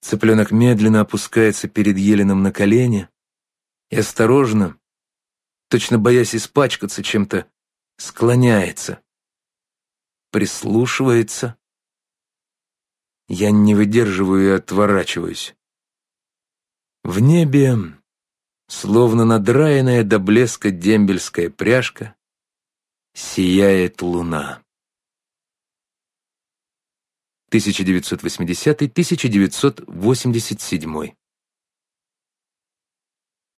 Цыпленок медленно опускается перед Еленом на колени и осторожно, точно боясь испачкаться чем-то, склоняется, прислушивается. Я не выдерживаю и отворачиваюсь. В небе, словно надраенная до блеска дембельская пряжка, сияет луна. 1980-1987